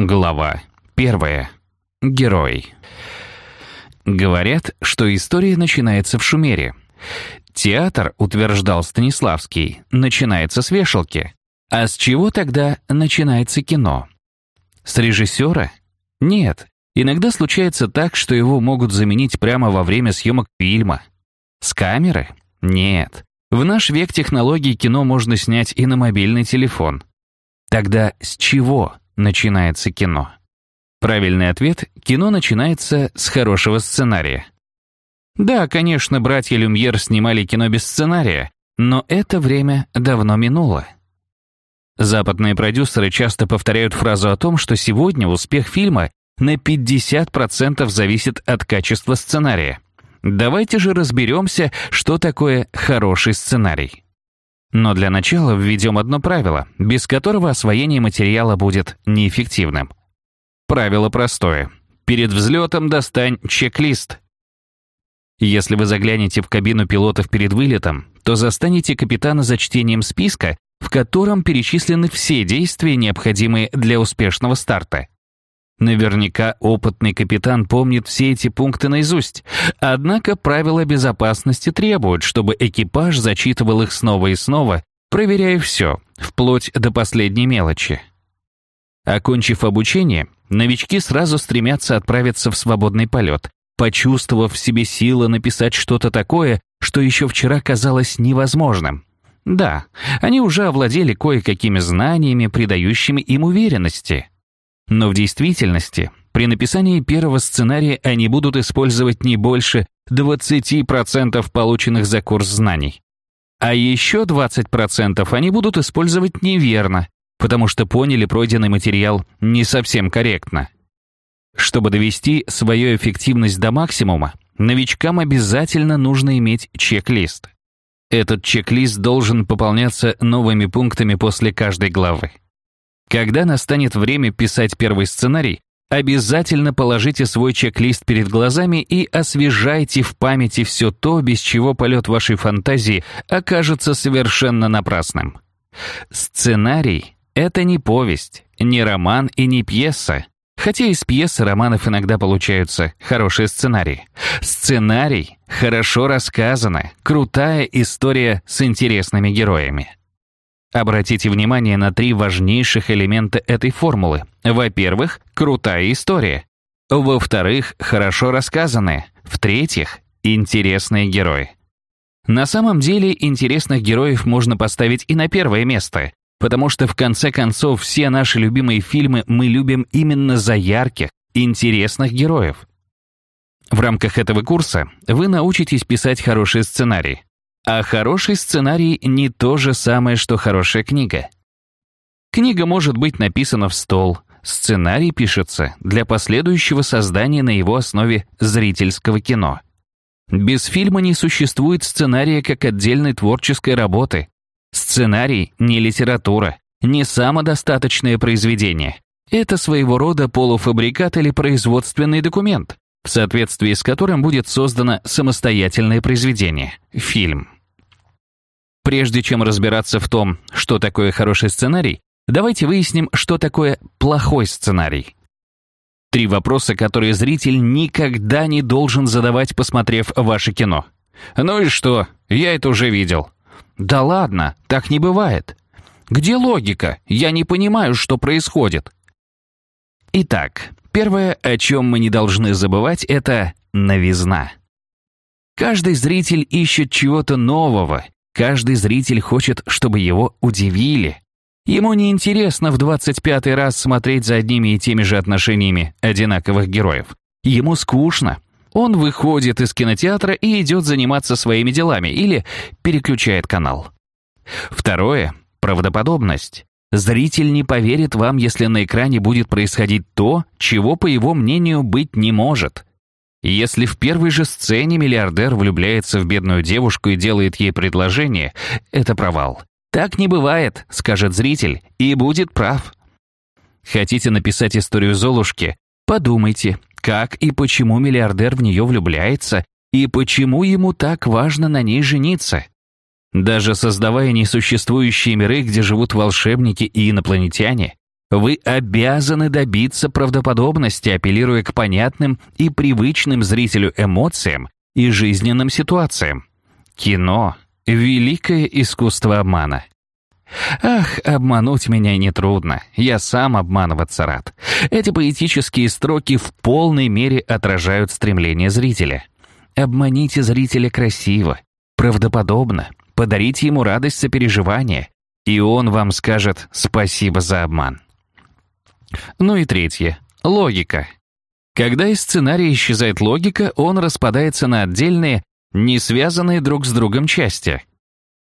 Глава первая. Герой. Говорят, что история начинается в Шумере. Театр, утверждал Станиславский, начинается с вешалки. А с чего тогда начинается кино? С режиссера? Нет. Иногда случается так, что его могут заменить прямо во время съемок фильма. С камеры? Нет. В наш век технологий кино можно снять и на мобильный телефон. Тогда с чего начинается кино? Правильный ответ – кино начинается с хорошего сценария. Да, конечно, братья Люмьер снимали кино без сценария, но это время давно минуло. Западные продюсеры часто повторяют фразу о том, что сегодня успех фильма на 50% зависит от качества сценария. Давайте же разберемся, что такое хороший сценарий. Но для начала введем одно правило, без которого освоение материала будет неэффективным. Правило простое. Перед взлетом достань чек-лист. Если вы заглянете в кабину пилотов перед вылетом, то застанете капитана за чтением списка, в котором перечислены все действия, необходимые для успешного старта. Наверняка опытный капитан помнит все эти пункты наизусть, однако правила безопасности требуют, чтобы экипаж зачитывал их снова и снова, проверяя все, вплоть до последней мелочи. Окончив обучение, новички сразу стремятся отправиться в свободный полет, почувствовав в себе силы написать что-то такое, что еще вчера казалось невозможным. Да, они уже овладели кое-какими знаниями, придающими им уверенности. Но в действительности, при написании первого сценария они будут использовать не больше 20% полученных за курс знаний. А еще 20% они будут использовать неверно, потому что поняли пройденный материал не совсем корректно. Чтобы довести свою эффективность до максимума, новичкам обязательно нужно иметь чек-лист. Этот чек-лист должен пополняться новыми пунктами после каждой главы. Когда настанет время писать первый сценарий, обязательно положите свой чек-лист перед глазами и освежайте в памяти все то, без чего полет вашей фантазии окажется совершенно напрасным. Сценарий — это не повесть, не роман и не пьеса. Хотя из пьес и романов иногда получаются хорошие сценарии. Сценарий — хорошо рассказано, крутая история с интересными героями. Обратите внимание на три важнейших элемента этой формулы. Во-первых, крутая история. Во-вторых, хорошо рассказанная. В-третьих, интересные герои. На самом деле, интересных героев можно поставить и на первое место, потому что в конце концов все наши любимые фильмы мы любим именно за ярких, интересных героев. В рамках этого курса вы научитесь писать хорошие сценарии. А хороший сценарий не то же самое, что хорошая книга. Книга может быть написана в стол, сценарий пишется для последующего создания на его основе зрительского кино. Без фильма не существует сценария как отдельной творческой работы. Сценарий не литература, не самодостаточное произведение. Это своего рода полуфабрикат или производственный документ, в соответствии с которым будет создано самостоятельное произведение – фильм. Прежде чем разбираться в том, что такое хороший сценарий, давайте выясним, что такое плохой сценарий. Три вопроса, которые зритель никогда не должен задавать, посмотрев ваше кино. «Ну и что? Я это уже видел». «Да ладно, так не бывает». «Где логика? Я не понимаю, что происходит». Итак, первое, о чем мы не должны забывать, это новизна. Каждый зритель ищет чего-то нового, Каждый зритель хочет, чтобы его удивили. Ему не интересно в 25-й раз смотреть за одними и теми же отношениями одинаковых героев. Ему скучно. Он выходит из кинотеатра и идет заниматься своими делами или переключает канал. Второе — правдоподобность. Зритель не поверит вам, если на экране будет происходить то, чего, по его мнению, быть не может. Если в первой же сцене миллиардер влюбляется в бедную девушку и делает ей предложение, это провал. Так не бывает, скажет зритель, и будет прав. Хотите написать историю Золушки? Подумайте, как и почему миллиардер в нее влюбляется, и почему ему так важно на ней жениться. Даже создавая несуществующие миры, где живут волшебники и инопланетяне, Вы обязаны добиться правдоподобности, апеллируя к понятным и привычным зрителю эмоциям и жизненным ситуациям. Кино — великое искусство обмана. Ах, обмануть меня нетрудно. Я сам обманываться рад. Эти поэтические строки в полной мере отражают стремление зрителя. Обманите зрителя красиво, правдоподобно, подарите ему радость сопереживания, и он вам скажет «спасибо за обман». Ну и третье. Логика. Когда из сценария исчезает логика, он распадается на отдельные, не связанные друг с другом части.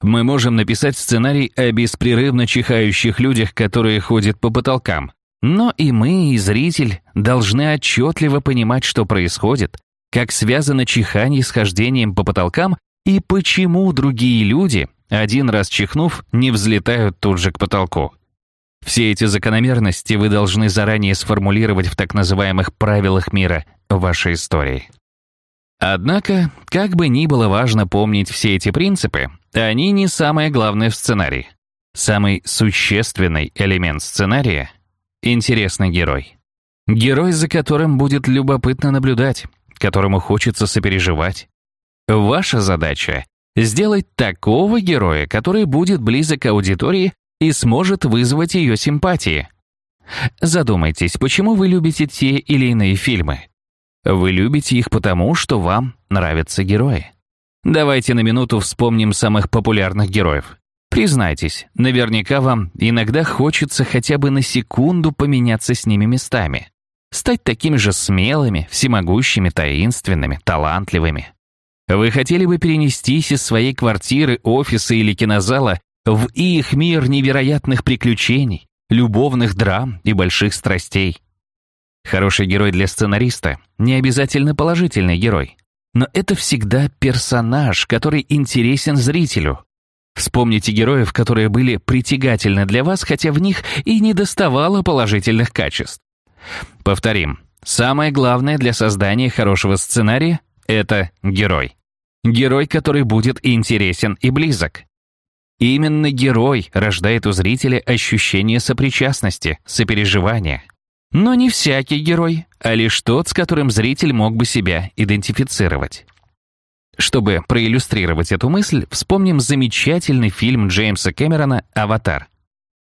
Мы можем написать сценарий о беспрерывно чихающих людях, которые ходят по потолкам. Но и мы, и зритель, должны отчетливо понимать, что происходит, как связано чихание с хождением по потолкам и почему другие люди, один раз чихнув, не взлетают тут же к потолку. Все эти закономерности вы должны заранее сформулировать в так называемых правилах мира вашей истории. Однако, как бы ни было важно помнить все эти принципы, они не самое главное в сценарии. Самый существенный элемент сценария — интересный герой. Герой, за которым будет любопытно наблюдать, которому хочется сопереживать. Ваша задача — сделать такого героя, который будет близок к аудитории и сможет вызвать ее симпатии. Задумайтесь, почему вы любите те или иные фильмы? Вы любите их потому, что вам нравятся герои. Давайте на минуту вспомним самых популярных героев. Признайтесь, наверняка вам иногда хочется хотя бы на секунду поменяться с ними местами. Стать такими же смелыми, всемогущими, таинственными, талантливыми. Вы хотели бы перенестись из своей квартиры, офиса или кинозала в их мир невероятных приключений, любовных драм и больших страстей. Хороший герой для сценариста — не обязательно положительный герой. Но это всегда персонаж, который интересен зрителю. Вспомните героев, которые были притягательны для вас, хотя в них и не доставало положительных качеств. Повторим, самое главное для создания хорошего сценария — это герой. Герой, который будет интересен и близок. Именно герой рождает у зрителя ощущение сопричастности, сопереживания. Но не всякий герой, а лишь тот, с которым зритель мог бы себя идентифицировать. Чтобы проиллюстрировать эту мысль, вспомним замечательный фильм Джеймса Кэмерона «Аватар».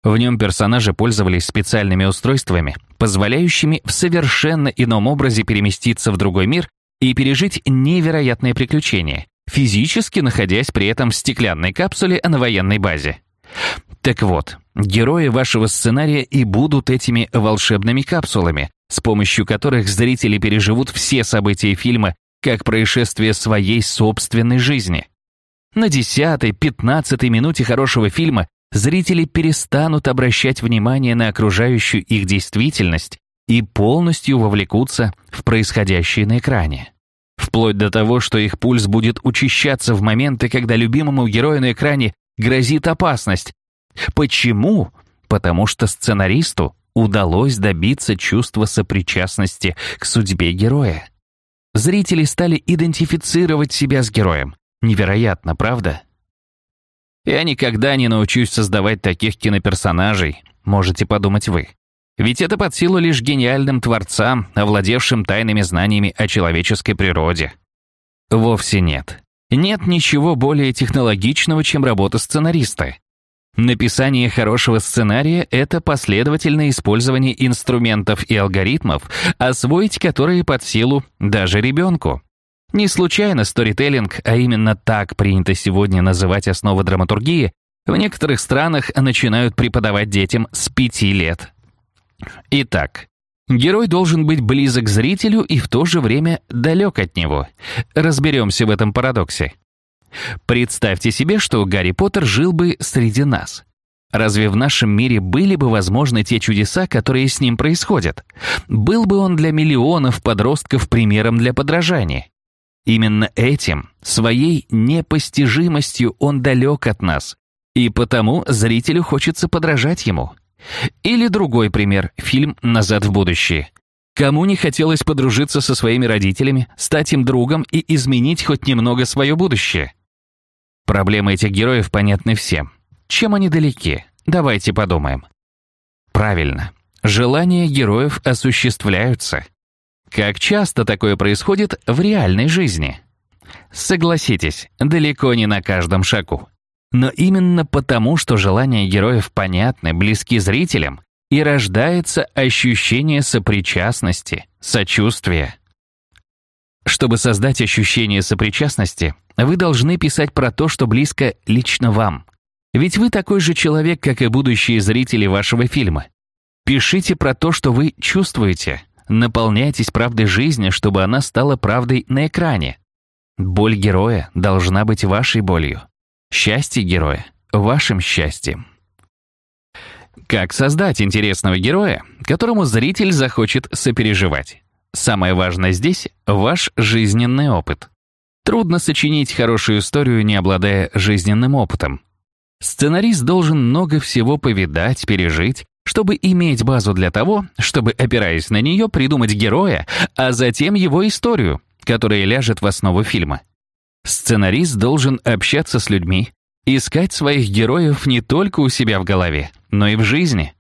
В нем персонажи пользовались специальными устройствами, позволяющими в совершенно ином образе переместиться в другой мир и пережить невероятные приключения, физически находясь при этом в стеклянной капсуле на военной базе. Так вот, герои вашего сценария и будут этими волшебными капсулами, с помощью которых зрители переживут все события фильма как происшествие своей собственной жизни. На десятой-пятнадцатой минуте хорошего фильма зрители перестанут обращать внимание на окружающую их действительность и полностью вовлекутся в происходящее на экране. Вплоть до того, что их пульс будет учащаться в моменты, когда любимому герою на экране грозит опасность. Почему? Потому что сценаристу удалось добиться чувства сопричастности к судьбе героя. Зрители стали идентифицировать себя с героем. Невероятно, правда? Я никогда не научусь создавать таких киноперсонажей, можете подумать вы. Ведь это под силу лишь гениальным творцам, овладевшим тайными знаниями о человеческой природе. Вовсе нет. Нет ничего более технологичного, чем работа сценариста. Написание хорошего сценария — это последовательное использование инструментов и алгоритмов, освоить которые под силу даже ребенку. Не случайно сторителлинг, а именно так принято сегодня называть основы драматургии, в некоторых странах начинают преподавать детям с пяти лет. Итак, герой должен быть близок к зрителю и в то же время далек от него. Разберемся в этом парадоксе. Представьте себе, что Гарри Поттер жил бы среди нас. Разве в нашем мире были бы возможны те чудеса, которые с ним происходят? Был бы он для миллионов подростков примером для подражания? Именно этим, своей непостижимостью он далек от нас, и потому зрителю хочется подражать ему. Или другой пример, фильм «Назад в будущее». Кому не хотелось подружиться со своими родителями, стать им другом и изменить хоть немного свое будущее? Проблемы этих героев понятны всем. Чем они далеки? Давайте подумаем. Правильно. желания героев осуществляются. Как часто такое происходит в реальной жизни? Согласитесь, далеко не на каждом шагу. Но именно потому, что желания героев понятны, близки зрителям, и рождается ощущение сопричастности, сочувствия. Чтобы создать ощущение сопричастности, вы должны писать про то, что близко лично вам. Ведь вы такой же человек, как и будущие зрители вашего фильма. Пишите про то, что вы чувствуете. Наполняйтесь правдой жизни, чтобы она стала правдой на экране. Боль героя должна быть вашей болью. Счастье героя — вашим счастьем. Как создать интересного героя, которому зритель захочет сопереживать? Самое важное здесь — ваш жизненный опыт. Трудно сочинить хорошую историю, не обладая жизненным опытом. Сценарист должен много всего повидать, пережить, чтобы иметь базу для того, чтобы, опираясь на нее, придумать героя, а затем его историю, которая ляжет в основу фильма. Сценарист должен общаться с людьми, искать своих героев не только у себя в голове, но и в жизни.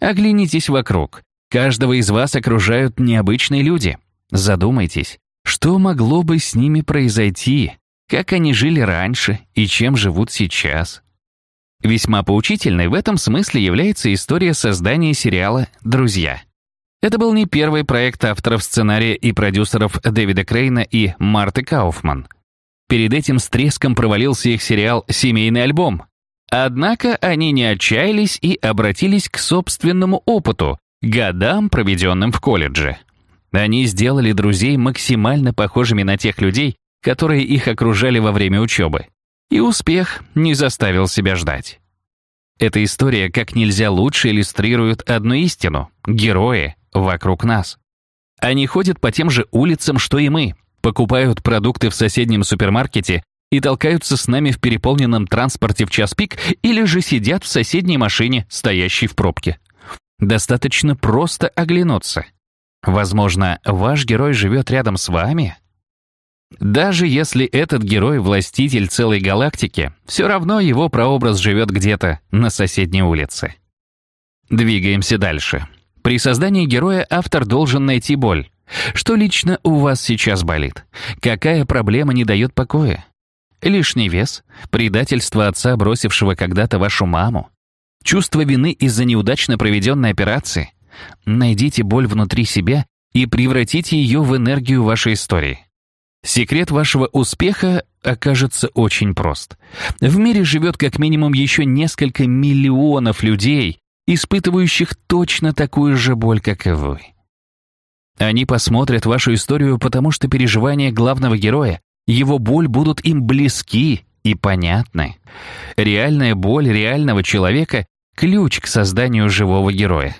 Оглянитесь вокруг. Каждого из вас окружают необычные люди. Задумайтесь, что могло бы с ними произойти, как они жили раньше и чем живут сейчас. Весьма поучительной в этом смысле является история создания сериала «Друзья». Это был не первый проект авторов сценария и продюсеров Дэвида Крейна и Марты Кауфман. Перед этим с треском провалился их сериал «Семейный альбом». Однако они не отчаялись и обратились к собственному опыту, годам, проведенным в колледже. Они сделали друзей максимально похожими на тех людей, которые их окружали во время учебы. И успех не заставил себя ждать. Эта история как нельзя лучше иллюстрирует одну истину — герои вокруг нас. Они ходят по тем же улицам, что и мы, покупают продукты в соседнем супермаркете и толкаются с нами в переполненном транспорте в час пик или же сидят в соседней машине, стоящей в пробке. Достаточно просто оглянуться. Возможно, ваш герой живет рядом с вами? Даже если этот герой властитель целой галактики, все равно его прообраз живет где-то на соседней улице. Двигаемся дальше. При создании героя автор должен найти боль. Что лично у вас сейчас болит? Какая проблема не дает покоя? Лишний вес? Предательство отца, бросившего когда-то вашу маму? Чувство вины из-за неудачно проведенной операции? Найдите боль внутри себя и превратите ее в энергию вашей истории. Секрет вашего успеха окажется очень прост. В мире живет как минимум еще несколько миллионов людей, испытывающих точно такую же боль, как и вы. Они посмотрят вашу историю, потому что переживания главного героя, его боль будут им близки и понятны. Реальная боль реального человека — ключ к созданию живого героя.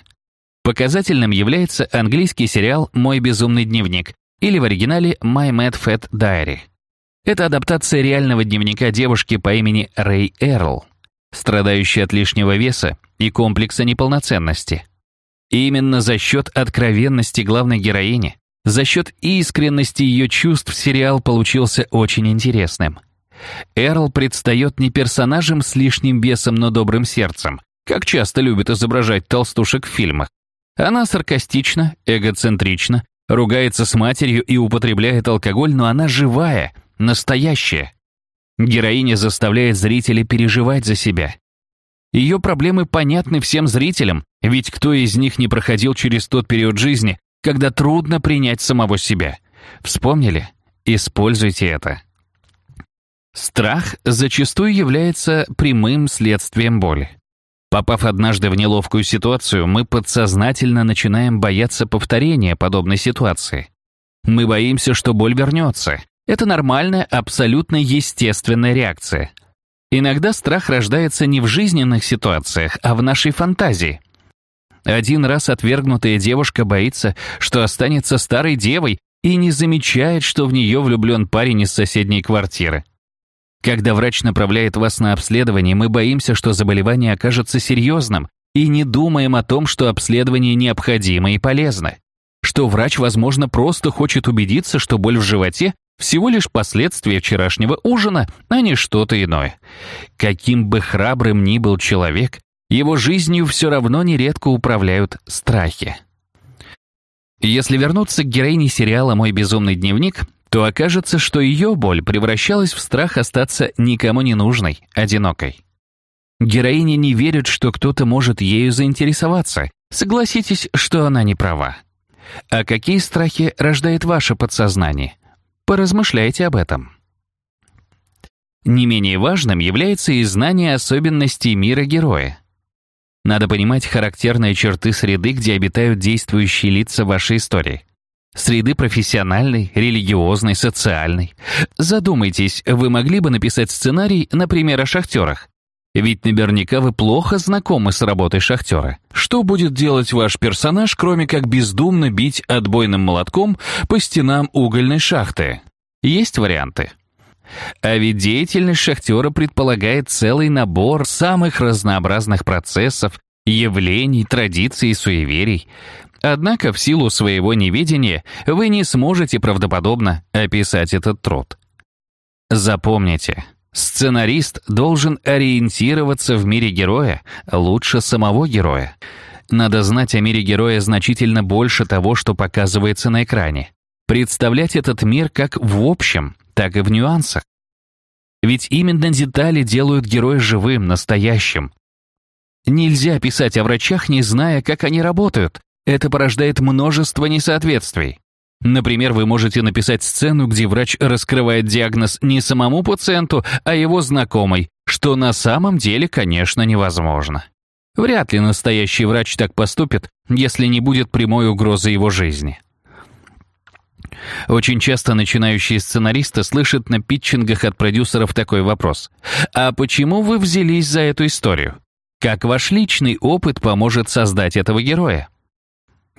Показательным является английский сериал «Мой безумный дневник» или в оригинале «My Mad Fat Diary». Это адаптация реального дневника девушки по имени Рэй Эрл, страдающей от лишнего веса и комплекса неполноценности. Именно за счет откровенности главной героини, за счет искренности ее чувств сериал получился очень интересным. Эрл предстает не персонажем с лишним весом, но добрым сердцем, как часто любят изображать толстушек в фильмах. Она саркастична, эгоцентрична, ругается с матерью и употребляет алкоголь, но она живая, настоящая. Героиня заставляет зрителей переживать за себя, ее проблемы понятны всем зрителям, ведь кто из них не проходил через тот период жизни, когда трудно принять самого себя? Вспомнили? Используйте это. Страх зачастую является прямым следствием боли. Попав однажды в неловкую ситуацию, мы подсознательно начинаем бояться повторения подобной ситуации. Мы боимся, что боль вернется. Это нормальная, абсолютно естественная реакция – Иногда страх рождается не в жизненных ситуациях, а в нашей фантазии. Один раз отвергнутая девушка боится, что останется старой девой и не замечает, что в нее влюблен парень из соседней квартиры. Когда врач направляет вас на обследование, мы боимся, что заболевание окажется серьезным, и не думаем о том, что обследование необходимо и полезно. Что врач, возможно, просто хочет убедиться, что боль в животе всего лишь последствия вчерашнего ужина, а не что-то иное. Каким бы храбрым ни был человек, Его жизнью все равно нередко управляют страхи. Если вернуться к героине сериала «Мой безумный дневник», то окажется, что ее боль превращалась в страх остаться никому не нужной, одинокой. Героиня не верит, что кто-то может ею заинтересоваться. Согласитесь, что она не права. А какие страхи рождает ваше подсознание? Поразмышляйте об этом. Не менее важным является и знание особенностей мира героя. Надо понимать характерные черты среды, где обитают действующие лица вашей истории. Среды профессиональной, религиозной, социальной. Задумайтесь, вы могли бы написать сценарий, например, о шахтерах. Ведь наверняка вы плохо знакомы с работой шахтера. Что будет делать ваш персонаж, кроме как бездумно бить отбойным молотком по стенам угольной шахты? Есть варианты. А ведь деятельность шахтера предполагает целый набор самых разнообразных процессов, явлений, традиций и суеверий. Однако в силу своего неведения вы не сможете правдоподобно описать этот труд. Запомните, сценарист должен ориентироваться в мире героя лучше самого героя. Надо знать о мире героя значительно больше того, что показывается на экране. Представлять этот мир как в общем, так и в нюансах. Ведь именно детали делают героя живым, настоящим. Нельзя писать о врачах, не зная, как они работают. Это порождает множество несоответствий. Например, вы можете написать сцену, где врач раскрывает диагноз не самому пациенту, а его знакомой, что на самом деле, конечно, невозможно. Вряд ли настоящий врач так поступит, если не будет прямой угрозы его жизни. Очень часто начинающие сценаристы слышат на питчингах от продюсеров такой вопрос. «А почему вы взялись за эту историю? Как ваш личный опыт поможет создать этого героя?»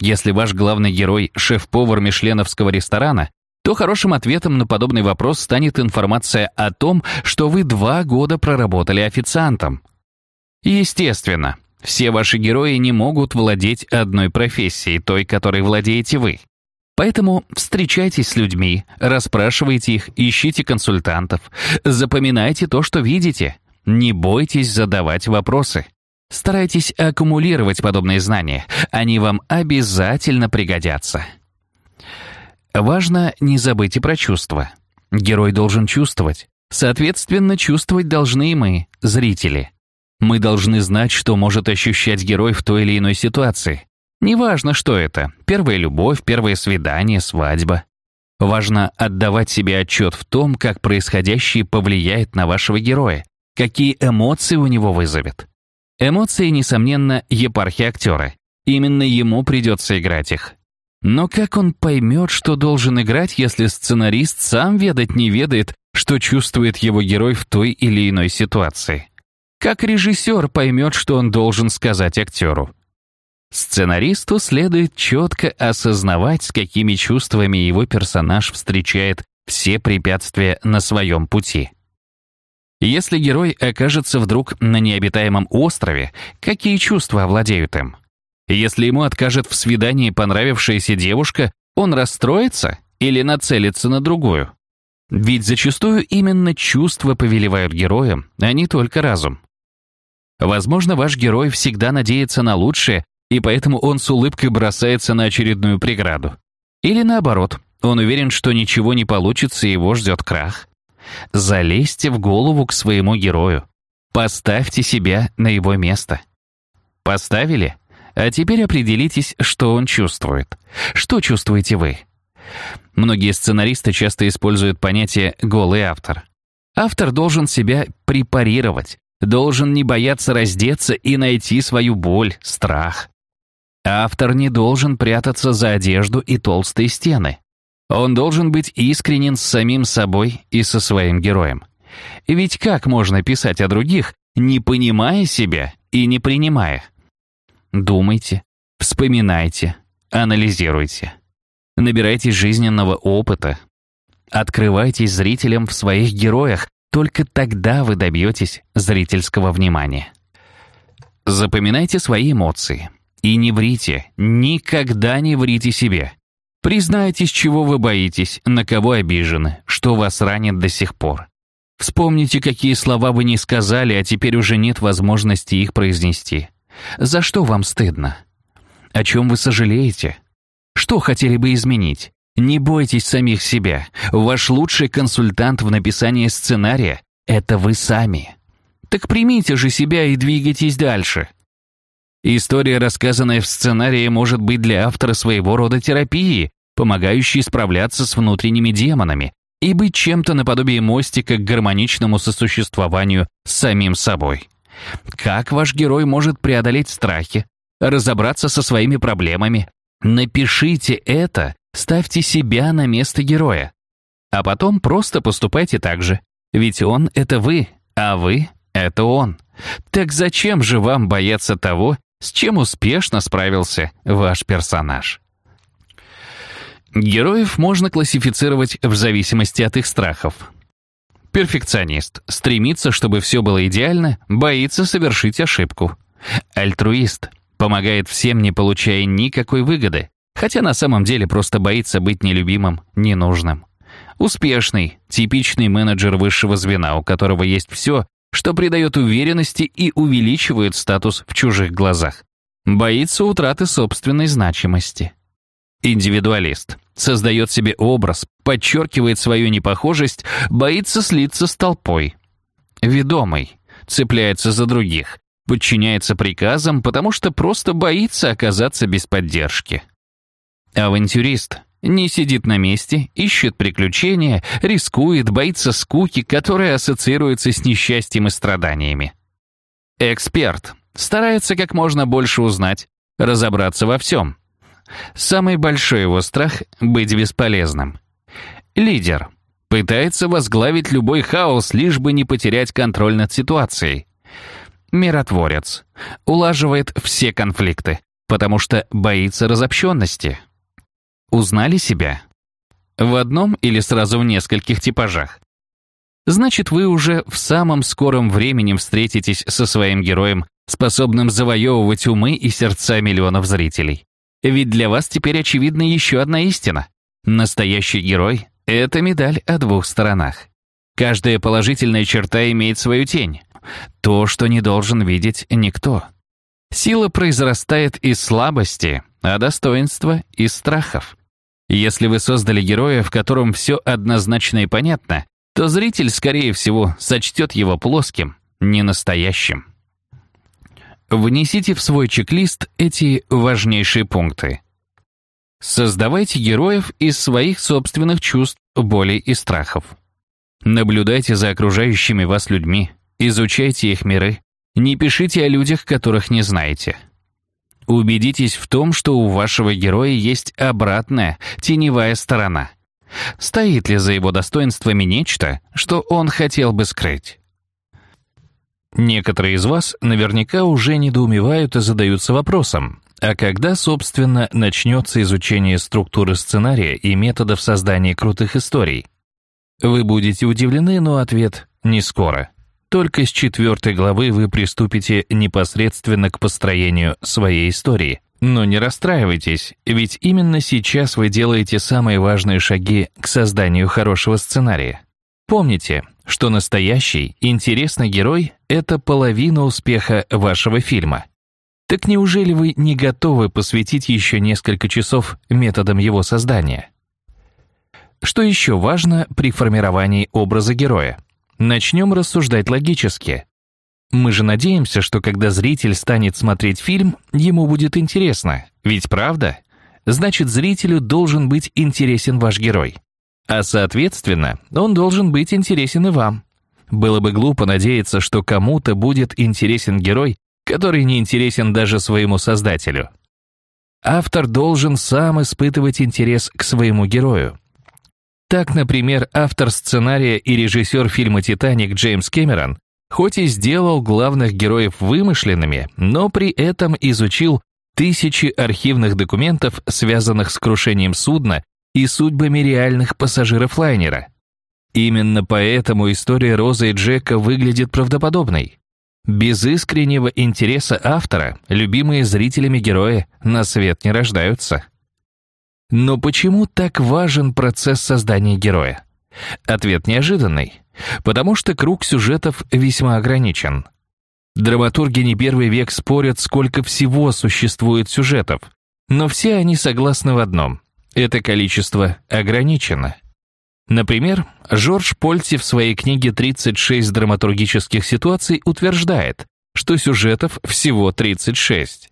Если ваш главный герой – шеф-повар мишленовского ресторана, то хорошим ответом на подобный вопрос станет информация о том, что вы два года проработали официантом. Естественно, все ваши герои не могут владеть одной профессией, той, которой владеете вы. Поэтому встречайтесь с людьми, расспрашивайте их, ищите консультантов, запоминайте то, что видите, не бойтесь задавать вопросы. Старайтесь аккумулировать подобные знания, они вам обязательно пригодятся. Важно не забыть и про чувства. Герой должен чувствовать. Соответственно, чувствовать должны и мы, зрители. Мы должны знать, что может ощущать герой в той или иной ситуации. Неважно, что это – первая любовь, первое свидание, свадьба. Важно отдавать себе отчет в том, как происходящее повлияет на вашего героя, какие эмоции у него вызовет. Эмоции, несомненно, епархия актера. Именно ему придется играть их. Но как он поймет, что должен играть, если сценарист сам ведать не ведает, что чувствует его герой в той или иной ситуации? Как режиссер поймет, что он должен сказать актеру? Сценаристу следует четко осознавать, с какими чувствами его персонаж встречает все препятствия на своем пути. Если герой окажется вдруг на необитаемом острове, какие чувства овладеют им? Если ему откажет в свидании понравившаяся девушка, он расстроится или нацелится на другую? Ведь зачастую именно чувства повелевают героем, а не только разум. Возможно, ваш герой всегда надеется на лучшее и поэтому он с улыбкой бросается на очередную преграду. Или наоборот, он уверен, что ничего не получится и его ждет крах. Залезьте в голову к своему герою. Поставьте себя на его место. Поставили? А теперь определитесь, что он чувствует. Что чувствуете вы? Многие сценаристы часто используют понятие «голый автор». Автор должен себя препарировать, должен не бояться раздеться и найти свою боль, страх. Автор не должен прятаться за одежду и толстые стены. Он должен быть искренен с самим собой и со своим героем. Ведь как можно писать о других, не понимая себя и не принимая? Думайте, вспоминайте, анализируйте. Набирайтесь жизненного опыта. Открывайтесь зрителям в своих героях, только тогда вы добьетесь зрительского внимания. Запоминайте свои эмоции. И не врите, никогда не врите себе. Признайтесь, чего вы боитесь, на кого обижены, что вас ранит до сих пор. Вспомните, какие слова вы не сказали, а теперь уже нет возможности их произнести. За что вам стыдно? О чем вы сожалеете? Что хотели бы изменить? Не бойтесь самих себя. Ваш лучший консультант в написании сценария — это вы сами. Так примите же себя и двигайтесь дальше. История, рассказанная в сценарии, может быть для автора своего рода терапии, помогающей справляться с внутренними демонами и быть чем-то наподобие мостика к гармоничному сосуществованию с самим собой. Как ваш герой может преодолеть страхи, разобраться со своими проблемами? Напишите это, ставьте себя на место героя. А потом просто поступайте так же. Ведь он — это вы, а вы — это он. Так зачем же вам бояться того, с чем успешно справился ваш персонаж. Героев можно классифицировать в зависимости от их страхов. Перфекционист стремится, чтобы все было идеально, боится совершить ошибку. Альтруист помогает всем, не получая никакой выгоды, хотя на самом деле просто боится быть нелюбимым, ненужным. Успешный, типичный менеджер высшего звена, у которого есть все, что придает уверенности и увеличивает статус в чужих глазах. Боится утраты собственной значимости. Индивидуалист. Создает себе образ, подчеркивает свою непохожесть, боится слиться с толпой. Ведомый. Цепляется за других. Подчиняется приказам, потому что просто боится оказаться без поддержки. Авантюрист. Не сидит на месте, ищет приключения, рискует, боится скуки, которая ассоциируется с несчастьем и страданиями. Эксперт. Старается как можно больше узнать, разобраться во всем. Самый большой его страх — быть бесполезным. Лидер. Пытается возглавить любой хаос, лишь бы не потерять контроль над ситуацией. Миротворец. Улаживает все конфликты, потому что боится разобщенности. Узнали себя? В одном или сразу в нескольких типажах? Значит, вы уже в самом скором времени встретитесь со своим героем, способным завоевывать умы и сердца миллионов зрителей. Ведь для вас теперь очевидна еще одна истина. Настоящий герой — это медаль о двух сторонах. Каждая положительная черта имеет свою тень. То, что не должен видеть никто. Сила произрастает из слабости, а достоинство — из страхов. Если вы создали героя, в котором все однозначно и понятно, то зритель, скорее всего, сочтет его плоским, ненастоящим. Внесите в свой чек-лист эти важнейшие пункты. Создавайте героев из своих собственных чувств, болей и страхов. Наблюдайте за окружающими вас людьми, изучайте их миры, не пишите о людях, которых не знаете. Убедитесь в том, что у вашего героя есть обратная, теневая сторона. Стоит ли за его достоинствами нечто, что он хотел бы скрыть? Некоторые из вас наверняка уже недоумевают и задаются вопросом, а когда, собственно, начнется изучение структуры сценария и методов создания крутых историй? Вы будете удивлены, но ответ не скоро. Только с четвертой главы вы приступите непосредственно к построению своей истории. Но не расстраивайтесь, ведь именно сейчас вы делаете самые важные шаги к созданию хорошего сценария. Помните, что настоящий, интересный герой — это половина успеха вашего фильма. Так неужели вы не готовы посвятить еще несколько часов методам его создания? Что еще важно при формировании образа героя? Начнем рассуждать логически. Мы же надеемся, что когда зритель станет смотреть фильм, ему будет интересно. Ведь правда? Значит, зрителю должен быть интересен ваш герой. А соответственно, он должен быть интересен и вам. Было бы глупо надеяться, что кому-то будет интересен герой, который не интересен даже своему создателю. Автор должен сам испытывать интерес к своему герою. Так, например, автор сценария и режиссер фильма «Титаник» Джеймс Кэмерон хоть и сделал главных героев вымышленными, но при этом изучил тысячи архивных документов, связанных с крушением судна и судьбами реальных пассажиров лайнера. Именно поэтому история Розы и Джека выглядит правдоподобной. Без искреннего интереса автора любимые зрителями герои на свет не рождаются. Но почему так важен процесс создания героя? Ответ неожиданный, потому что круг сюжетов весьма ограничен. Драматурги не первый век спорят, сколько всего существует сюжетов, но все они согласны в одном – это количество ограничено. Например, Жорж Польти в своей книге «36 драматургических ситуаций» утверждает, что сюжетов всего 36.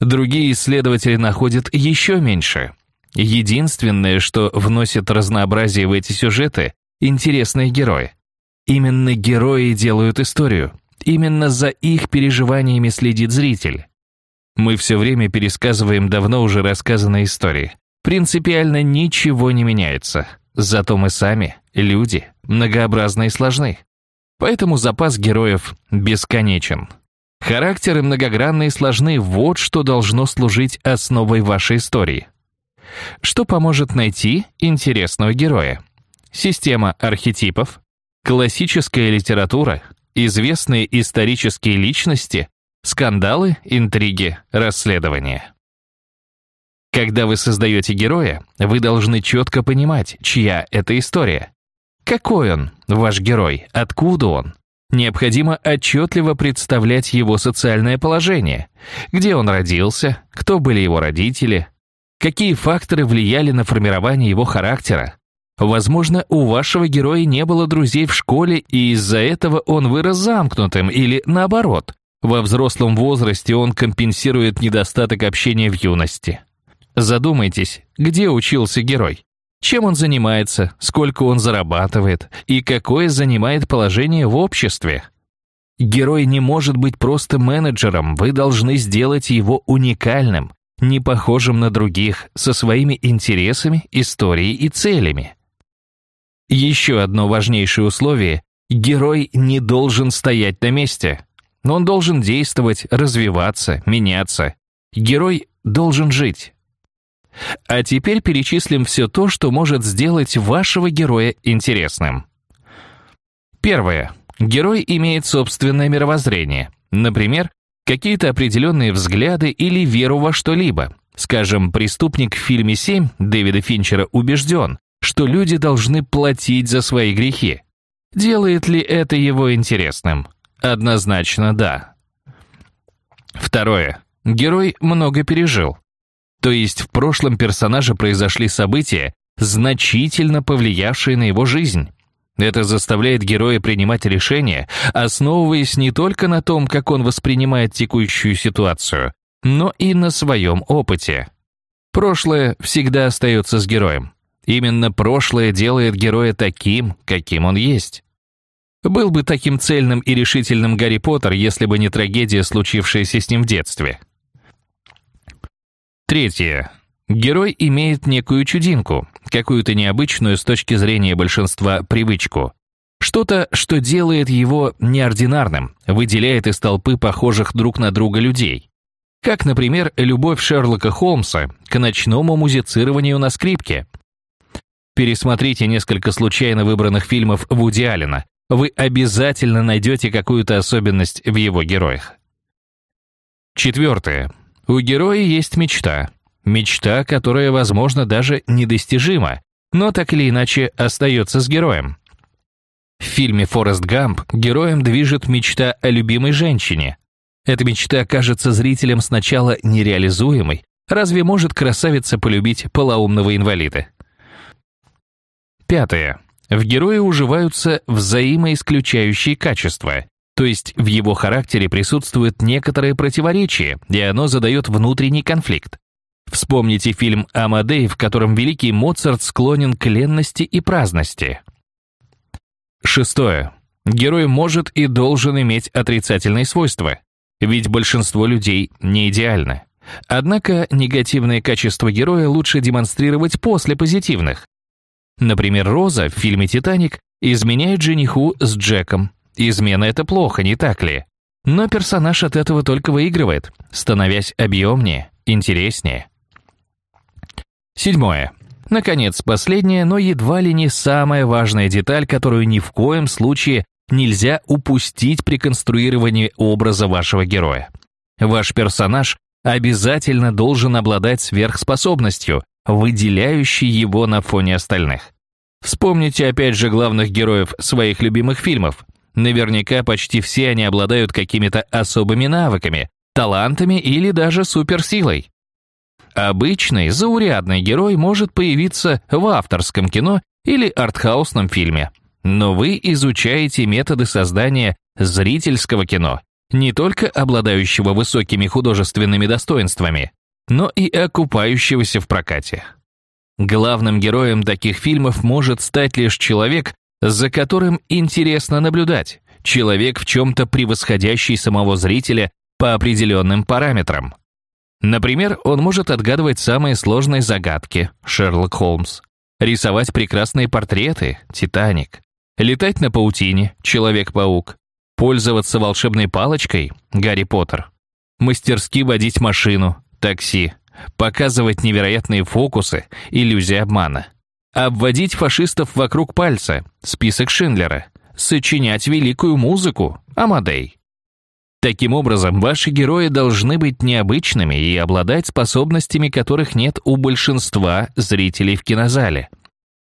Другие исследователи находят еще меньше. Единственное, что вносит разнообразие в эти сюжеты – интересные герои. Именно герои делают историю. Именно за их переживаниями следит зритель. Мы все время пересказываем давно уже рассказанные истории. Принципиально ничего не меняется. Зато мы сами, люди, многообразны и сложны. Поэтому запас героев бесконечен. Характеры многогранные и сложны, вот что должно служить основой вашей истории. Что поможет найти интересного героя? Система архетипов, классическая литература, известные исторические личности, скандалы, интриги, расследования. Когда вы создаете героя, вы должны четко понимать, чья это история. Какой он, ваш герой, откуда он, Необходимо отчетливо представлять его социальное положение, где он родился, кто были его родители, какие факторы влияли на формирование его характера. Возможно, у вашего героя не было друзей в школе, и из-за этого он вырос замкнутым, или наоборот, во взрослом возрасте он компенсирует недостаток общения в юности. Задумайтесь, где учился герой? чем он занимается, сколько он зарабатывает и какое занимает положение в обществе. Герой не может быть просто менеджером, вы должны сделать его уникальным, не похожим на других, со своими интересами, историей и целями. Еще одно важнейшее условие – герой не должен стоять на месте. Он должен действовать, развиваться, меняться. Герой должен жить. А теперь перечислим все то, что может сделать вашего героя интересным. Первое. Герой имеет собственное мировоззрение. Например, какие-то определенные взгляды или веру во что-либо. Скажем, преступник в фильме «Семь» Дэвида Финчера убежден, что люди должны платить за свои грехи. Делает ли это его интересным? Однозначно да. Второе. Герой много пережил. То есть в прошлом персонаже произошли события, значительно повлиявшие на его жизнь. Это заставляет героя принимать решения, основываясь не только на том, как он воспринимает текущую ситуацию, но и на своем опыте. Прошлое всегда остается с героем. Именно прошлое делает героя таким, каким он есть. Был бы таким цельным и решительным Гарри Поттер, если бы не трагедия, случившаяся с ним в детстве. Третье. Герой имеет некую чудинку, какую-то необычную с точки зрения большинства привычку. Что-то, что делает его неординарным, выделяет из толпы похожих друг на друга людей. Как, например, любовь Шерлока Холмса к ночному музицированию на скрипке. Пересмотрите несколько случайно выбранных фильмов Вуди Аллена. Вы обязательно найдете какую-то особенность в его героях. Четвертое. У героя есть мечта. Мечта, которая, возможно, даже недостижима, но так или иначе остается с героем. В фильме «Форест Гамп» героем движет мечта о любимой женщине. Эта мечта кажется зрителям сначала нереализуемой. Разве может красавица полюбить полоумного инвалида? Пятое. В герое уживаются взаимоисключающие качества. То есть в его характере присутствует некоторое противоречие, и оно задает внутренний конфликт. Вспомните фильм «Амадей», в котором великий Моцарт склонен к ленности и праздности. Шестое. Герой может и должен иметь отрицательные свойства, ведь большинство людей не идеально. Однако негативные качества героя лучше демонстрировать после позитивных. Например, Роза в фильме «Титаник» изменяет жениху с Джеком, Измена — это плохо, не так ли? Но персонаж от этого только выигрывает, становясь объемнее, интереснее. Седьмое. Наконец, последняя, но едва ли не самая важная деталь, которую ни в коем случае нельзя упустить при конструировании образа вашего героя. Ваш персонаж обязательно должен обладать сверхспособностью, выделяющей его на фоне остальных. Вспомните опять же главных героев своих любимых фильмов. Наверняка почти все они обладают какими-то особыми навыками, талантами или даже суперсилой. Обычный, заурядный герой может появиться в авторском кино или артхаусном фильме. Но вы изучаете методы создания зрительского кино, не только обладающего высокими художественными достоинствами, но и окупающегося в прокате. Главным героем таких фильмов может стать лишь человек, за которым интересно наблюдать, человек в чем-то превосходящий самого зрителя по определенным параметрам. Например, он может отгадывать самые сложные загадки, Шерлок Холмс, рисовать прекрасные портреты, Титаник, летать на паутине, Человек-паук, пользоваться волшебной палочкой, Гарри Поттер, мастерски водить машину, такси, показывать невероятные фокусы, иллюзии обмана, обводить фашистов вокруг пальца, список Шиндлера, сочинять великую музыку, Амадей. Таким образом, ваши герои должны быть необычными и обладать способностями, которых нет у большинства зрителей в кинозале.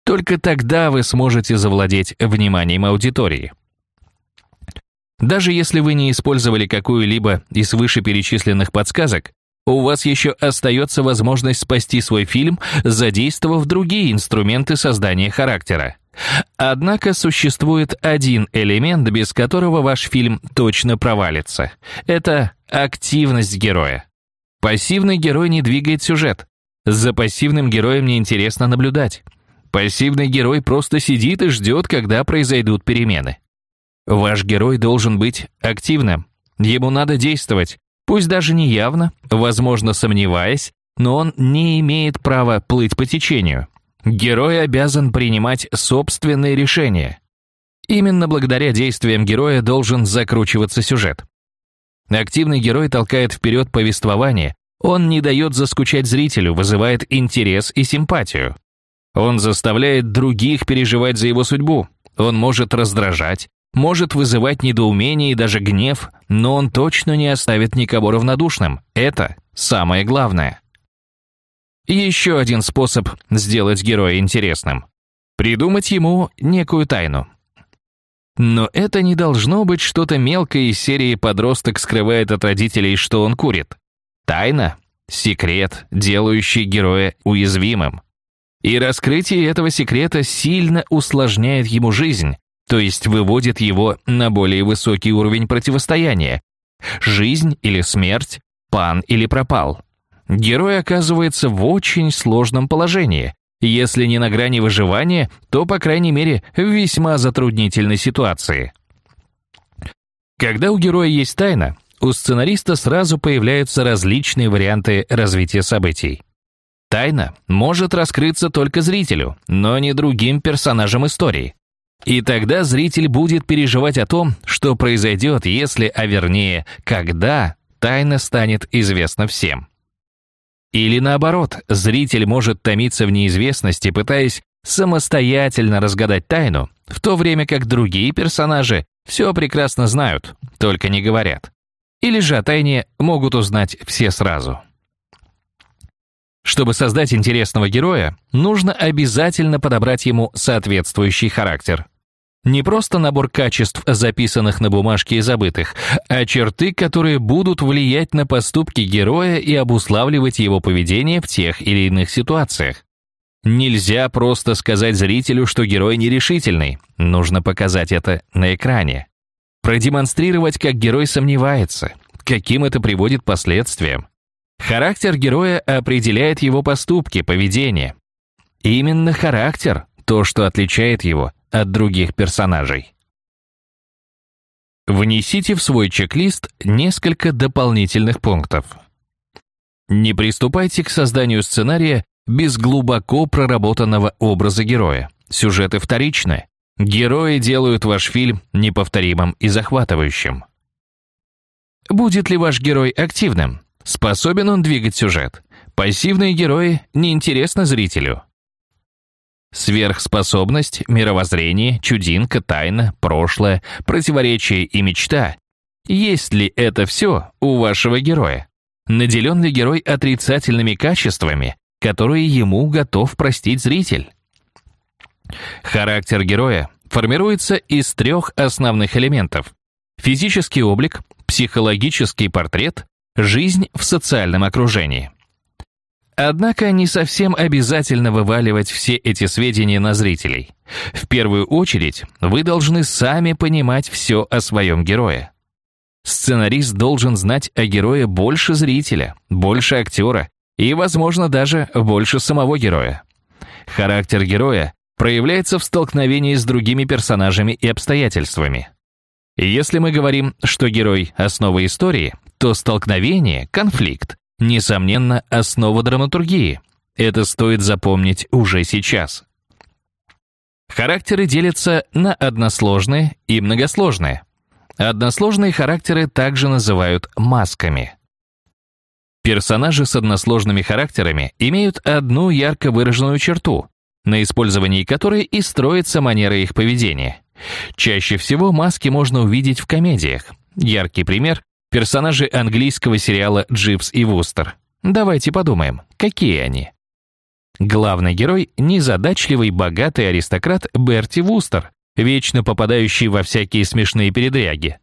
Только тогда вы сможете завладеть вниманием аудитории. Даже если вы не использовали какую-либо из вышеперечисленных подсказок, у вас еще остается возможность спасти свой фильм, задействовав другие инструменты создания характера. Однако существует один элемент, без которого ваш фильм точно провалится. Это активность героя. Пассивный герой не двигает сюжет. За пассивным героем неинтересно наблюдать. Пассивный герой просто сидит и ждет, когда произойдут перемены. Ваш герой должен быть активным. Ему надо действовать, пусть даже не явно, возможно, сомневаясь, но он не имеет права плыть по течению. Герой обязан принимать собственные решения. Именно благодаря действиям героя должен закручиваться сюжет. Активный герой толкает вперед повествование, он не дает заскучать зрителю, вызывает интерес и симпатию. Он заставляет других переживать за его судьбу. Он может раздражать, может вызывать недоумение и даже гнев, но он точно не оставит никого равнодушным. Это самое главное. Еще один способ сделать героя интересным. Придумать ему некую тайну. Но это не должно быть что-то мелкое из серии «Подросток скрывает от родителей, что он курит». Тайна — секрет, делающий героя уязвимым. И раскрытие этого секрета сильно усложняет ему жизнь, то есть выводит его на более высокий уровень противостояния. Жизнь или смерть, пан или пропал. Герой оказывается в очень сложном положении. Если не на грани выживания, то, по крайней мере, в весьма затруднительной ситуации. Когда у героя есть тайна, у сценариста сразу появляются различные варианты развития событий. Тайна может раскрыться только зрителю, но не другим персонажам истории. И тогда зритель будет переживать о том, что произойдет, если, а вернее, когда тайна станет известна всем. Или наоборот, зритель может томиться в неизвестности, пытаясь самостоятельно разгадать тайну, в то время как другие персонажи все прекрасно знают, только не говорят. Или же о тайне могут узнать все сразу. Чтобы создать интересного героя, нужно обязательно подобрать ему соответствующий характер. Не просто набор качеств, записанных на бумажке и забытых, а черты, которые будут влиять на поступки героя и обуславливать его поведение в тех или иных ситуациях. Нельзя просто сказать зрителю, что герой нерешительный. Нужно показать это на экране. Продемонстрировать, как герой сомневается, каким это приводит последствиям. Характер героя определяет его поступки, поведение. Именно характер – то, что отличает его от других персонажей. Внесите в свой чек-лист несколько дополнительных пунктов. Не приступайте к созданию сценария без глубоко проработанного образа героя. Сюжеты вторичны. Герои делают ваш фильм неповторимым и захватывающим. Будет ли ваш герой активным? Способен он двигать сюжет? Пассивные герои неинтересны зрителю. Сверхспособность, мировоззрение, чудинка, тайна, прошлое, противоречие и мечта. Есть ли это все у вашего героя? Наделен ли герой отрицательными качествами, которые ему готов простить зритель? Характер героя формируется из трех основных элементов. Физический облик, психологический портрет, жизнь в социальном окружении. Однако не совсем обязательно вываливать все эти сведения на зрителей. В первую очередь, вы должны сами понимать все о своем герое. Сценарист должен знать о герое больше зрителя, больше актера и, возможно, даже больше самого героя. Характер героя проявляется в столкновении с другими персонажами и обстоятельствами. Если мы говорим, что герой — основа истории, то столкновение, конфликт, несомненно, основа драматургии. Это стоит запомнить уже сейчас. Характеры делятся на односложные и многосложные. Односложные характеры также называют масками. Персонажи с односложными характерами имеют одну ярко выраженную черту, на использовании которой и строится манера их поведения. Чаще всего маски можно увидеть в комедиях. Яркий пример — персонажи английского сериала «Дживс и Вустер». Давайте подумаем, какие они? Главный герой — незадачливый, богатый аристократ Берти Вустер, вечно попадающий во всякие смешные передряги.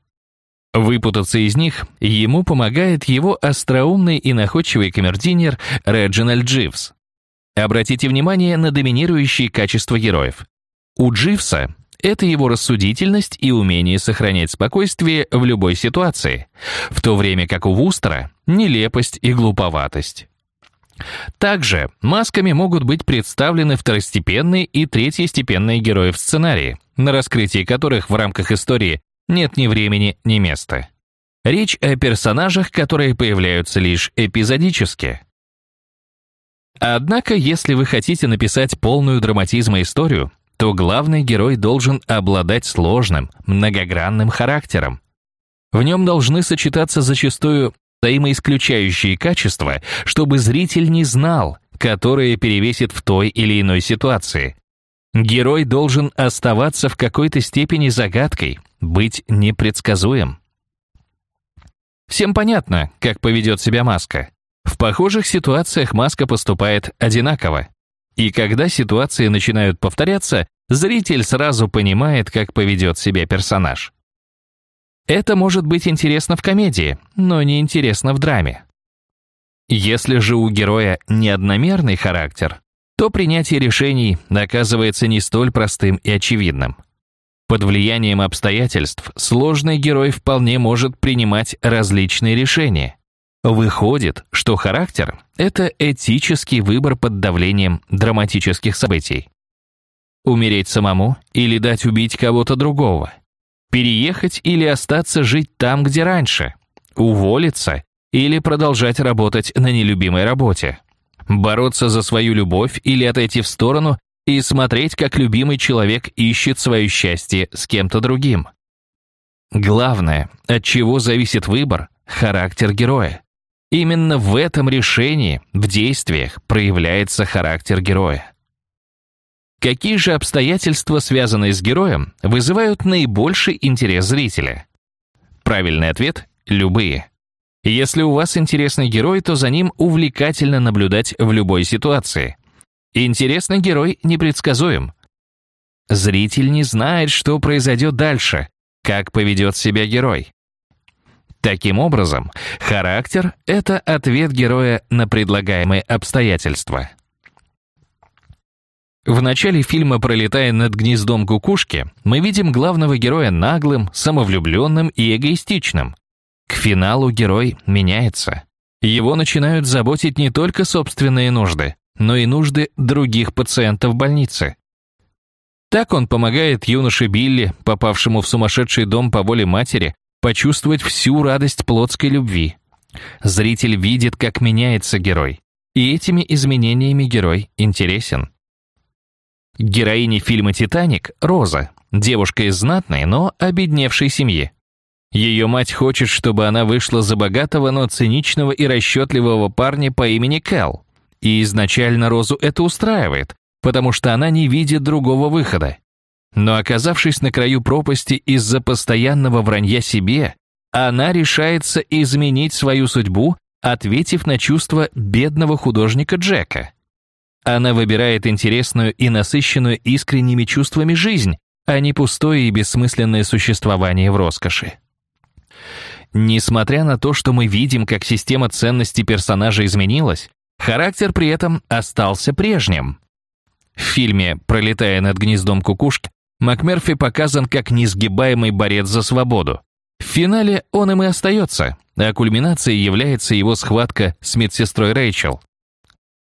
Выпутаться из них ему помогает его остроумный и находчивый камердинер Реджинальд Дживс. Обратите внимание на доминирующие качества героев. У Дживса это его рассудительность и умение сохранять спокойствие в любой ситуации, в то время как у Вустера — нелепость и глуповатость. Также масками могут быть представлены второстепенные и третьестепенные герои в сценарии, на раскрытии которых в рамках истории нет ни времени, ни места. Речь о персонажах, которые появляются лишь эпизодически. Однако, если вы хотите написать полную драматизма историю, то главный герой должен обладать сложным, многогранным характером. В нем должны сочетаться зачастую взаимоисключающие качества, чтобы зритель не знал, которое перевесит в той или иной ситуации. Герой должен оставаться в какой-то степени загадкой, быть непредсказуем. Всем понятно, как поведет себя маска. В похожих ситуациях маска поступает одинаково. И когда ситуации начинают повторяться, зритель сразу понимает, как поведет себя персонаж. Это может быть интересно в комедии, но не интересно в драме. Если же у героя неодномерный характер, то принятие решений оказывается не столь простым и очевидным. Под влиянием обстоятельств сложный герой вполне может принимать различные решения. Выходит, что характер — это этический выбор под давлением драматических событий. Умереть самому или дать убить кого-то другого — Переехать или остаться жить там, где раньше? Уволиться или продолжать работать на нелюбимой работе? Бороться за свою любовь или отойти в сторону и смотреть, как любимый человек ищет свое счастье с кем-то другим? Главное, от чего зависит выбор – характер героя. Именно в этом решении, в действиях, проявляется характер героя. Какие же обстоятельства, связанные с героем, вызывают наибольший интерес зрителя? Правильный ответ – любые. Если у вас интересный герой, то за ним увлекательно наблюдать в любой ситуации. Интересный герой непредсказуем. Зритель не знает, что произойдет дальше, как поведет себя герой. Таким образом, характер — это ответ героя на предлагаемые обстоятельства. В начале фильма «Пролетая над гнездом кукушки» мы видим главного героя наглым, самовлюбленным и эгоистичным. К финалу герой меняется. Его начинают заботить не только собственные нужды, но и нужды других пациентов больницы. Так он помогает юноше Билли, попавшему в сумасшедший дом по воле матери, почувствовать всю радость плотской любви. Зритель видит, как меняется герой, и этими изменениями герой интересен. Героиня фильма «Титаник» — Роза, девушка из знатной, но обедневшей семьи. Ее мать хочет, чтобы она вышла за богатого, но циничного и расчетливого парня по имени Кэл. И изначально Розу это устраивает, потому что она не видит другого выхода. Но оказавшись на краю пропасти из-за постоянного вранья себе, она решается изменить свою судьбу, ответив на чувства бедного художника Джека. Она выбирает интересную и насыщенную искренними чувствами жизнь, а не пустое и бессмысленное существование в роскоши. Несмотря на то, что мы видим, как система ценностей персонажа изменилась, характер при этом остался прежним. В фильме «Пролетая над гнездом кукушки» МакМерфи показан как несгибаемый борец за свободу. В финале он им и остается, а кульминацией является его схватка с медсестрой Рэйчел.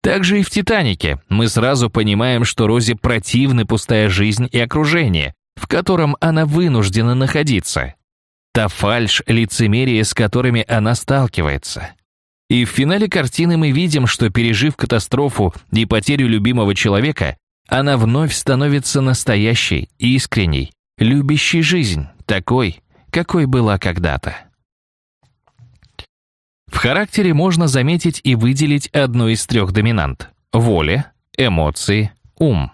Также и в «Титанике» мы сразу понимаем, что Розе противны пустая жизнь и окружение, в котором она вынуждена находиться. Та фальшь, лицемерие, с которыми она сталкивается. И в финале картины мы видим, что пережив катастрофу и потерю любимого человека, она вновь становится настоящей, искренней, любящей жизнь, такой, какой была когда-то. В характере можно заметить и выделить одну из трех доминант – воля, эмоции, ум.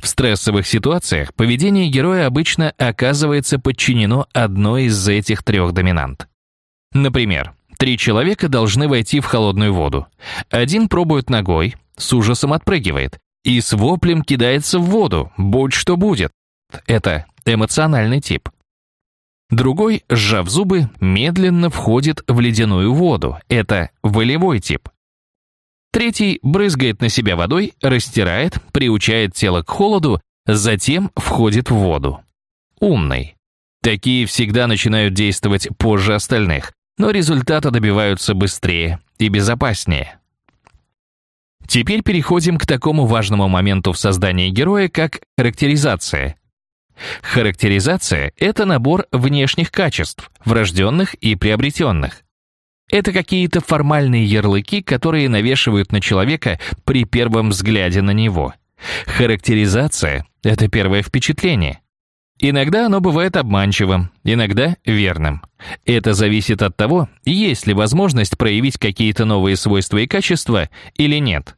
В стрессовых ситуациях поведение героя обычно оказывается подчинено одной из этих трех доминант. Например, три человека должны войти в холодную воду. Один пробует ногой, с ужасом отпрыгивает и с воплем кидается в воду, будь что будет. Это эмоциональный тип. Другой, сжав зубы, медленно входит в ледяную воду. Это волевой тип. Третий брызгает на себя водой, растирает, приучает тело к холоду, затем входит в воду. Умный. Такие всегда начинают действовать позже остальных, но результата добиваются быстрее и безопаснее. Теперь переходим к такому важному моменту в создании героя, как характеризация. Характеризация — это набор внешних качеств, врожденных и приобретенных. Это какие-то формальные ярлыки, которые навешивают на человека при первом взгляде на него. Характеризация — это первое впечатление. Иногда оно бывает обманчивым, иногда верным. Это зависит от того, есть ли возможность проявить какие-то новые свойства и качества или нет.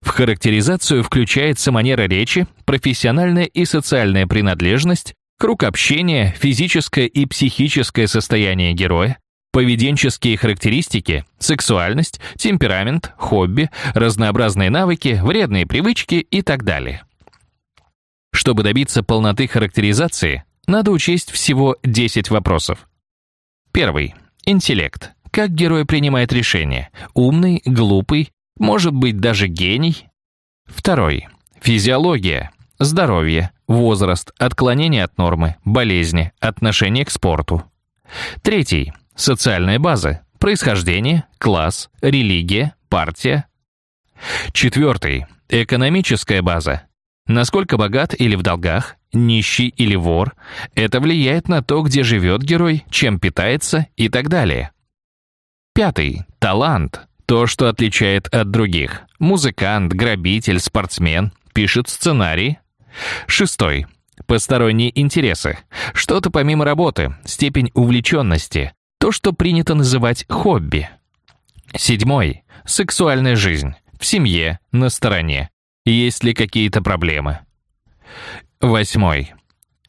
В характеризацию включается манера речи, профессиональная и социальная принадлежность, круг общения, физическое и психическое состояние героя, поведенческие характеристики, сексуальность, темперамент, хобби, разнообразные навыки, вредные привычки и так далее. Чтобы добиться полноты характеризации, надо учесть всего 10 вопросов. Первый. Интеллект. Как герой принимает решения? Умный, глупый, может быть даже гений. Второй. Физиология. Здоровье, возраст, отклонение от нормы, болезни, отношение к спорту. Третий. Социальная база. Происхождение, класс, религия, партия. Четвертый. Экономическая база. Насколько богат или в долгах, нищий или вор. Это влияет на то, где живет герой, чем питается и так далее. Пятый. Талант. То, что отличает от других. Музыкант, грабитель, спортсмен, пишет сценарий. Шестой. Посторонние интересы. Что-то помимо работы, степень увлеченности. То, что принято называть хобби. Седьмой. Сексуальная жизнь. В семье, на стороне. Есть ли какие-то проблемы? Восьмой.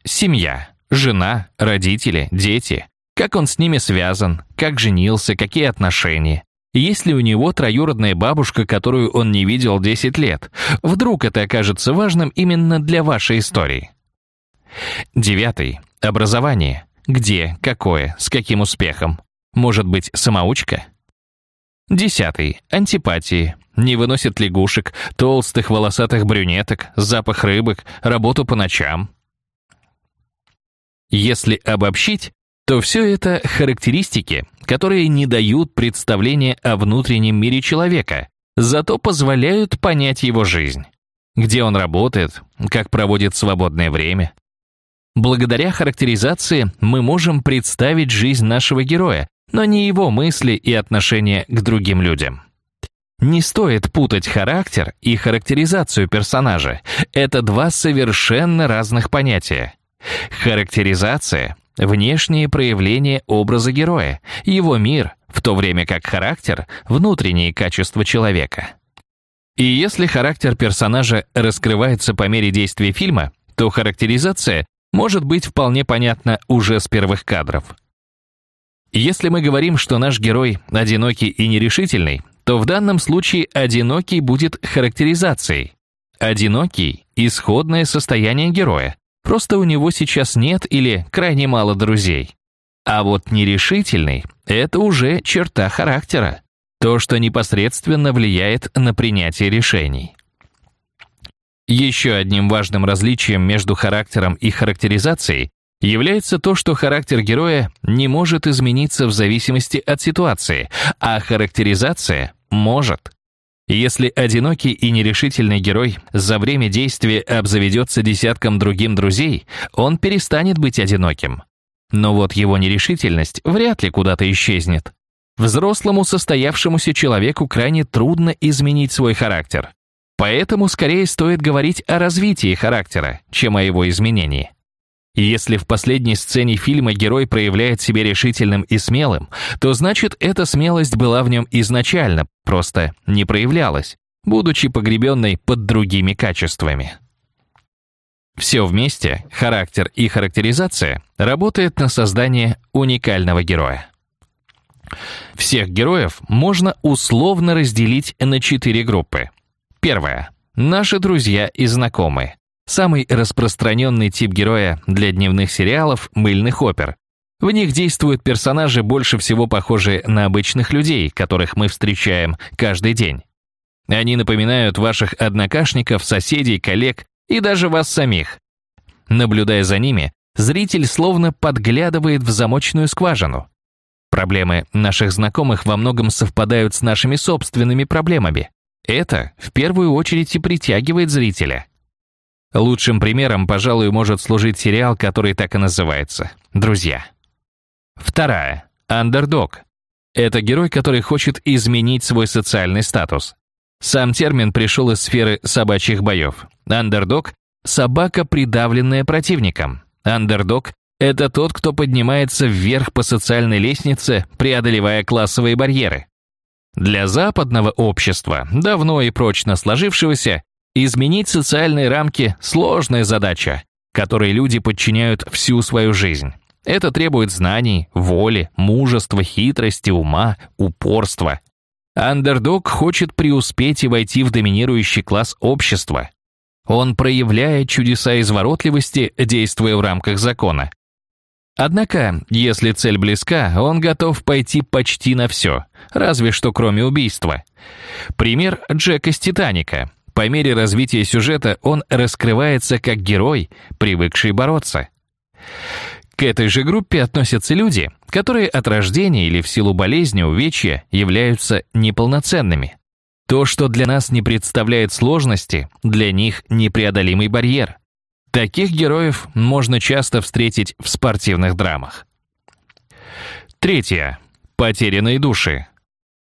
Семья. Жена, родители, дети. Как он с ними связан, как женился, какие отношения. Есть ли у него троюродная бабушка, которую он не видел 10 лет? Вдруг это окажется важным именно для вашей истории. Девятый. Образование. Где, какое, с каким успехом? Может быть, самоучка? Десятый. Антипатии. Не выносит лягушек, толстых волосатых брюнеток, запах рыбок, работу по ночам. Если обобщить, то все это характеристики, которые не дают представления о внутреннем мире человека, зато позволяют понять его жизнь. Где он работает, как проводит свободное время. Благодаря характеризации мы можем представить жизнь нашего героя, но не его мысли и отношения к другим людям. Не стоит путать характер и характеризацию персонажа. Это два совершенно разных понятия. Характеризация внешние проявления образа героя, его мир, в то время как характер — внутренние качества человека. И если характер персонажа раскрывается по мере действия фильма, то характеризация может быть вполне понятна уже с первых кадров. Если мы говорим, что наш герой одинокий и нерешительный, то в данном случае одинокий будет характеризацией. Одинокий – исходное состояние героя, просто у него сейчас нет или крайне мало друзей. А вот нерешительный – это уже черта характера, то, что непосредственно влияет на принятие решений. Еще одним важным различием между характером и характеризацией является то, что характер героя не может измениться в зависимости от ситуации, а характеризация может. Если одинокий и нерешительный герой за время действия обзаведется десятком другим друзей, он перестанет быть одиноким. Но вот его нерешительность вряд ли куда-то исчезнет. Взрослому состоявшемуся человеку крайне трудно изменить свой характер. Поэтому скорее стоит говорить о развитии характера, чем о его изменении. Если в последней сцене фильма герой проявляет себя решительным и смелым, то значит эта смелость была в нем изначально, просто не проявлялась, будучи погребенной под другими качествами. Все вместе, характер и характеризация, работает на создание уникального героя. Всех героев можно условно разделить на четыре группы. Первая. Наши друзья и знакомые. Самый распространенный тип героя для дневных сериалов – мыльных опер. В них действуют персонажи, больше всего похожие на обычных людей, которых мы встречаем каждый день. Они напоминают ваших однокашников, соседей, коллег и даже вас самих. Наблюдая за ними, зритель словно подглядывает в замочную скважину. Проблемы наших знакомых во многом совпадают с нашими собственными проблемами. Это в первую очередь и притягивает зрителя. Лучшим примером, пожалуй, может служить сериал, который так и называется «Друзья». Вторая. Андердог. Это герой, который хочет изменить свой социальный статус. Сам термин пришел из сферы собачьих боев. Андердог – собака, придавленная противником. Андердог – это тот, кто поднимается вверх по социальной лестнице, преодолевая классовые барьеры. Для западного общества, давно и прочно сложившегося, Изменить социальные рамки – сложная задача, которой люди подчиняют всю свою жизнь. Это требует знаний, воли, мужества, хитрости, ума, упорства. Андердог хочет преуспеть и войти в доминирующий класс общества. Он проявляет чудеса изворотливости, действуя в рамках закона. Однако, если цель близка, он готов пойти почти на все, разве что кроме убийства. Пример Джека с «Титаника», по мере развития сюжета он раскрывается как герой, привыкший бороться. К этой же группе относятся люди, которые от рождения или в силу болезни, увечья являются неполноценными. То, что для нас не представляет сложности, для них непреодолимый барьер. Таких героев можно часто встретить в спортивных драмах. Третье. Потерянные души.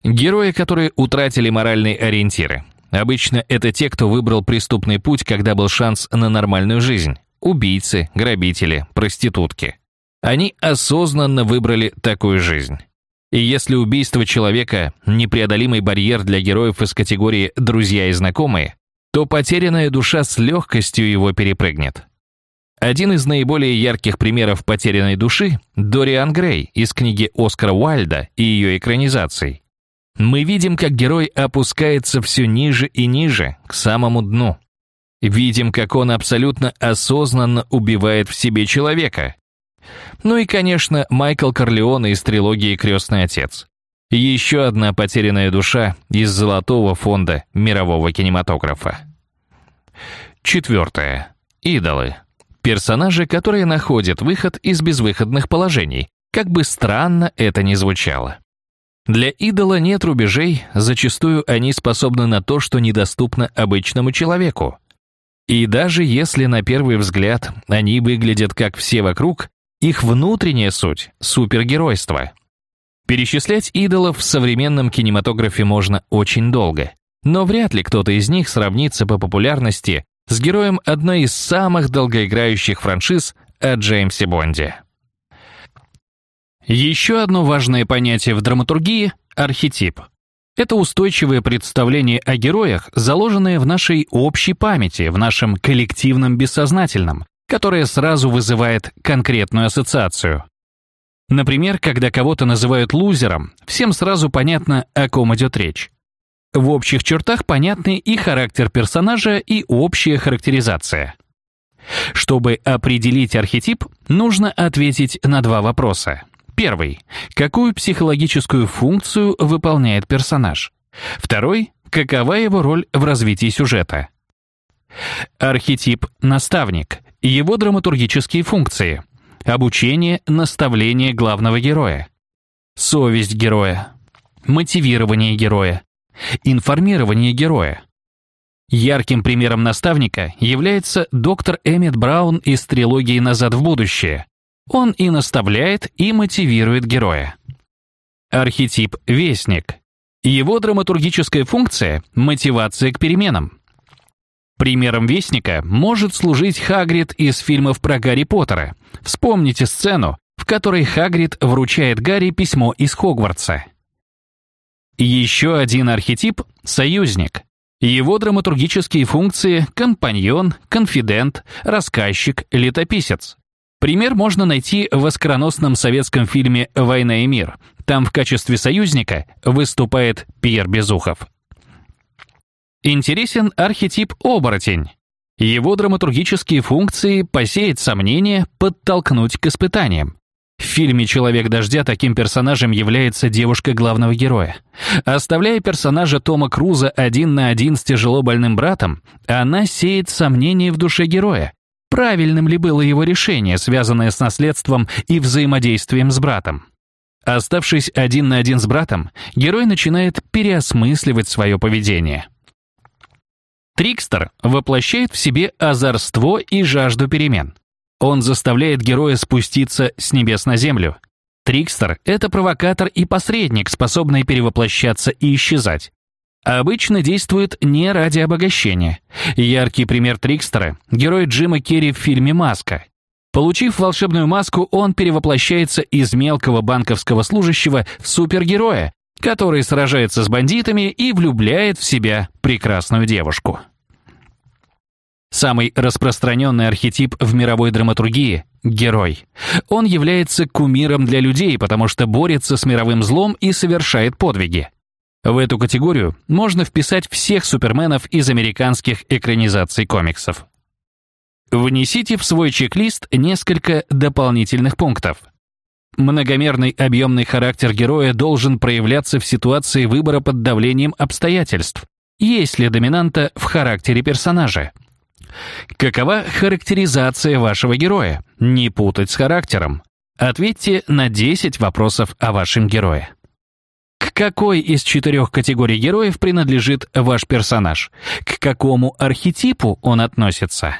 Герои, которые утратили моральные ориентиры, Обычно это те, кто выбрал преступный путь, когда был шанс на нормальную жизнь. Убийцы, грабители, проститутки. Они осознанно выбрали такую жизнь. И если убийство человека – непреодолимый барьер для героев из категории «друзья и знакомые», то потерянная душа с легкостью его перепрыгнет. Один из наиболее ярких примеров потерянной души – Дориан Грей из книги Оскара Уайльда и ее экранизаций мы видим, как герой опускается все ниже и ниже, к самому дну. Видим, как он абсолютно осознанно убивает в себе человека. Ну и, конечно, Майкл Корлеоне из трилогии «Крестный отец». Еще одна потерянная душа из золотого фонда мирового кинематографа. Четвертое. Идолы. Персонажи, которые находят выход из безвыходных положений, как бы странно это ни звучало. Для идола нет рубежей, зачастую они способны на то, что недоступно обычному человеку. И даже если на первый взгляд они выглядят как все вокруг, их внутренняя суть — супергеройство. Перечислять идолов в современном кинематографе можно очень долго, но вряд ли кто-то из них сравнится по популярности с героем одной из самых долгоиграющих франшиз о Джеймсе Бонде. Еще одно важное понятие в драматургии — архетип. Это устойчивое представление о героях, заложенное в нашей общей памяти, в нашем коллективном бессознательном, которое сразу вызывает конкретную ассоциацию. Например, когда кого-то называют лузером, всем сразу понятно, о ком идет речь. В общих чертах понятны и характер персонажа, и общая характеризация. Чтобы определить архетип, нужно ответить на два вопроса. Первый. Какую психологическую функцию выполняет персонаж? Второй. Какова его роль в развитии сюжета? Архетип «наставник». Его драматургические функции. Обучение, наставление главного героя. Совесть героя. Мотивирование героя. Информирование героя. Ярким примером наставника является доктор Эммет Браун из трилогии «Назад в будущее». Он и наставляет, и мотивирует героя. Архетип «Вестник». Его драматургическая функция — мотивация к переменам. Примером Вестника может служить Хагрид из фильмов про Гарри Поттера. Вспомните сцену, в которой Хагрид вручает Гарри письмо из Хогвартса. Еще один архетип — союзник. Его драматургические функции — компаньон, конфидент, рассказчик, летописец. Пример можно найти в оскароносном советском фильме «Война и мир». Там в качестве союзника выступает Пьер Безухов. Интересен архетип «оборотень». Его драматургические функции — посеять сомнения, подтолкнуть к испытаниям. В фильме «Человек дождя» таким персонажем является девушка главного героя. Оставляя персонажа Тома Круза один на один с тяжело больным братом, она сеет сомнения в душе героя. Правильным ли было его решение, связанное с наследством и взаимодействием с братом? Оставшись один на один с братом, герой начинает переосмысливать свое поведение. Трикстер воплощает в себе озорство и жажду перемен. Он заставляет героя спуститься с небес на землю. Трикстер — это провокатор и посредник, способный перевоплощаться и исчезать. Обычно действует не ради обогащения. Яркий пример Трикстера — герой Джима Керри в фильме «Маска». Получив волшебную маску, он перевоплощается из мелкого банковского служащего в супергероя, который сражается с бандитами и влюбляет в себя прекрасную девушку. Самый распространенный архетип в мировой драматургии — герой. Он является кумиром для людей, потому что борется с мировым злом и совершает подвиги. В эту категорию можно вписать всех суперменов из американских экранизаций комиксов. Внесите в свой чек-лист несколько дополнительных пунктов. Многомерный объемный характер героя должен проявляться в ситуации выбора под давлением обстоятельств. Есть ли доминанта в характере персонажа? Какова характеризация вашего героя? Не путать с характером. Ответьте на 10 вопросов о вашем герое. К какой из четырех категорий героев принадлежит ваш персонаж? К какому архетипу он относится?